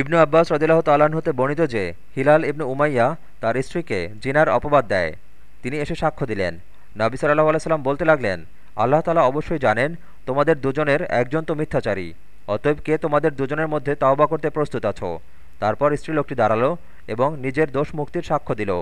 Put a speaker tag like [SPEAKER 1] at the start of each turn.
[SPEAKER 1] ইবনু আব্বাস রদিল্লাহ তালান হতে বর্ণিত যে, হিলাল ইবনু উমাইয়া তার স্ত্রীকে জিনার অপবাদ দেয়। তিনি এসে সাক্ষ্য দিলেন। নাবি সাল্লাহ আলাইসাল্লাম বলতে লাগলেন, আল্লাহ তালা অবশ্যই জানেন তোমাদের দুজনের একজন তো মিথ্যাচারী, অতএব কে তোমাদের দুজনের মধ্যে তাওবা করতে প্রস্তুত আছো? তারপর স্ত্রীলোকটি দাঁড়াল এবং নিজের দোষ মুক্তির সাক্ষ্য দিল।